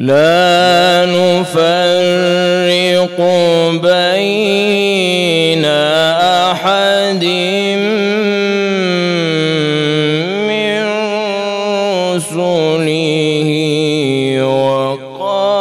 لا نفرق بين أحد من رسله وقالوا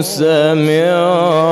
سمعنا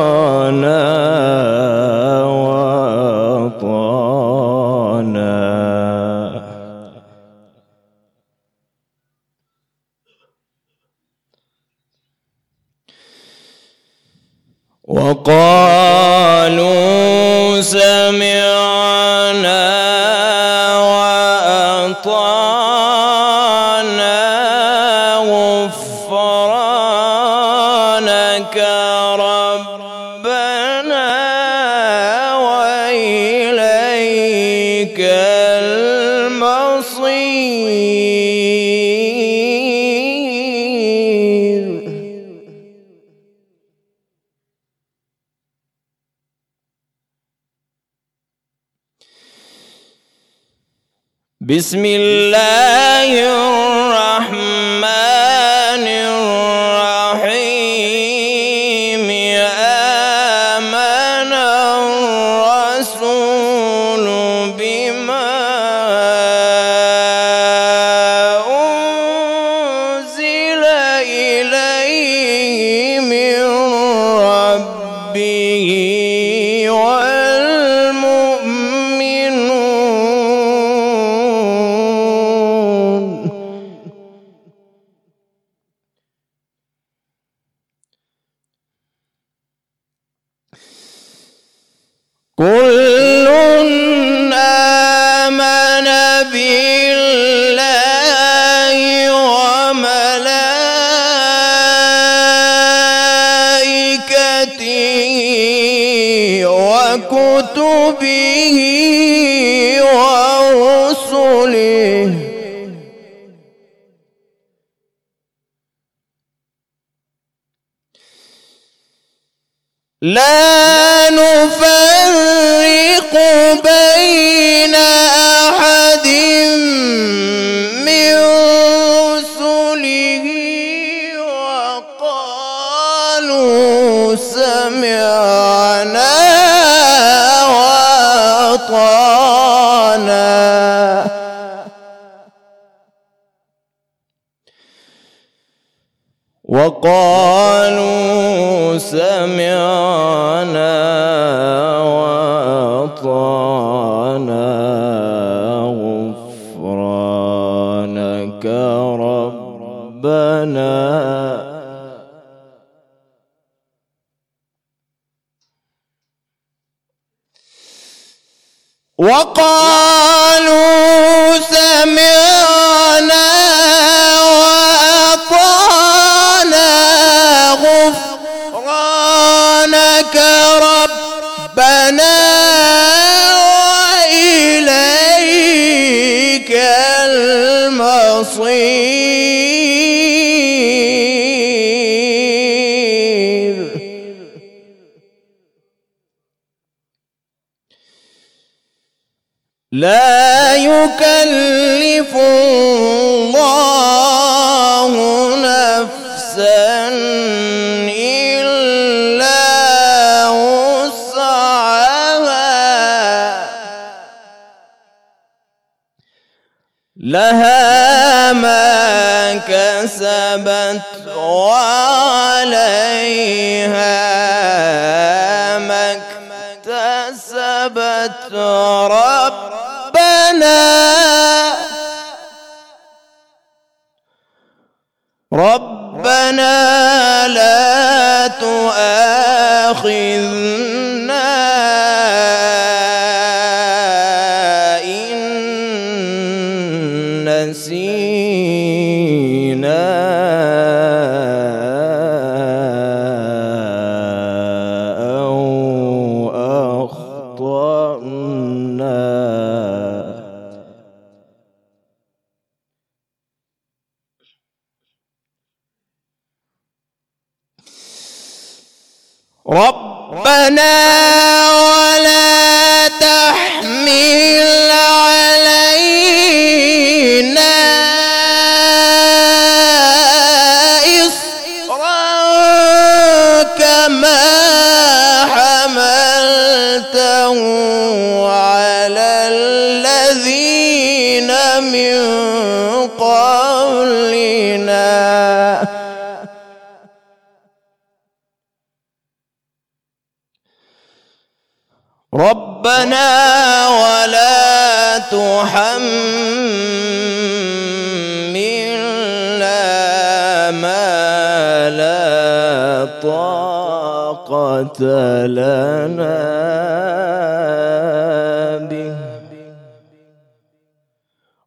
بسم الله الرحمن لا نفرق بين وقالوا سمعنا وأطعنا غفرانك ربنا. وقالوا سمعنا المصير. لا يكلف الله نفسا إلا وسعها. لها ما كسبت وعليها ما اكتسبت رب ربنا لا تؤاخذنا ربنا ولا تحملنا ما لا طاقة لنا به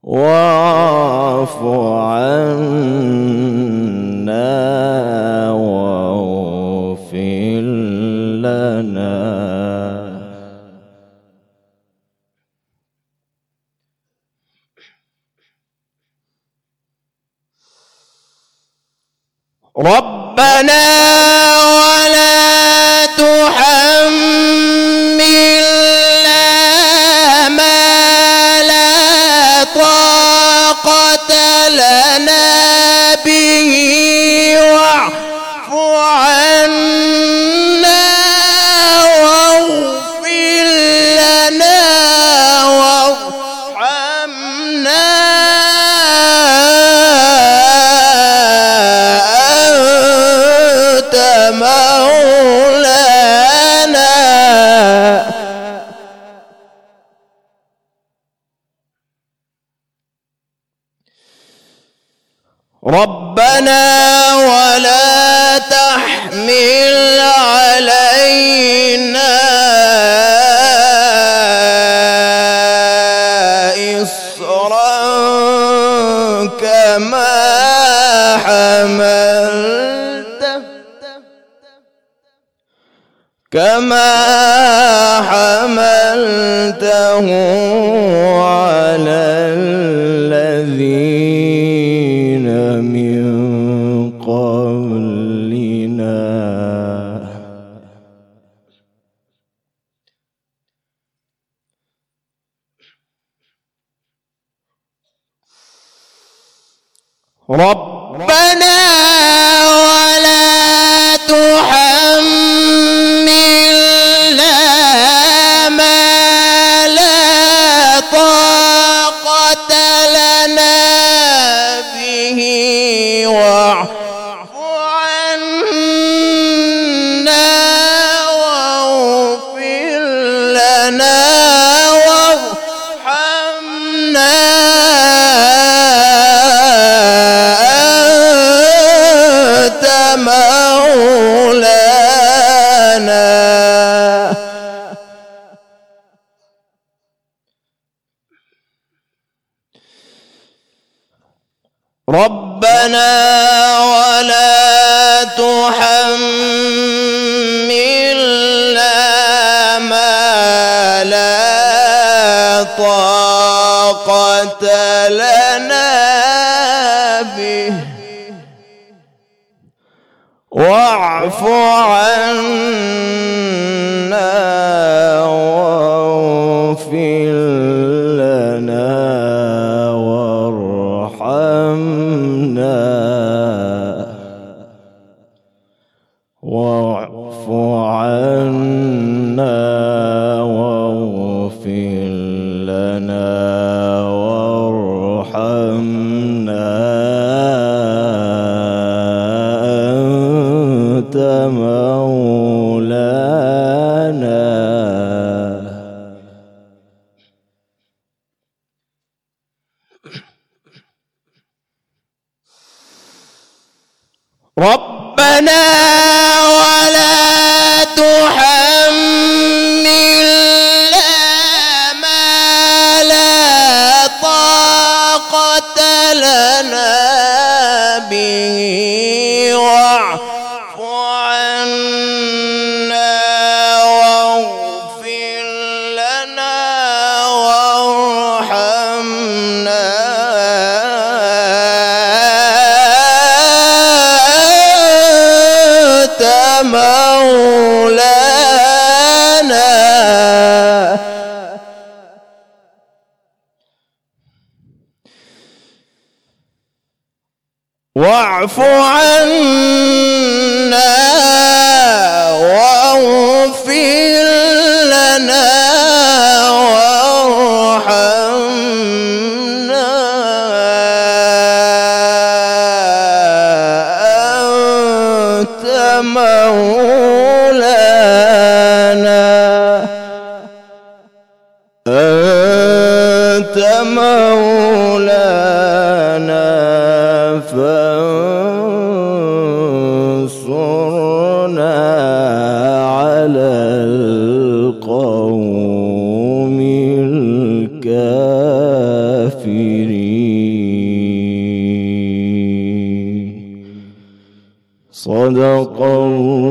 واعف عنا واغفر لنا ربنا ولا تحملنا ما لا طاقة لنا. ربنا ولا تحمل علينا إصرا كما حملته كما حملته على ربنا ربنا ولا تحملنا ما لا طاقة لنا به. واعف عنا واعف عنا على القوم الكافرين. صدق الله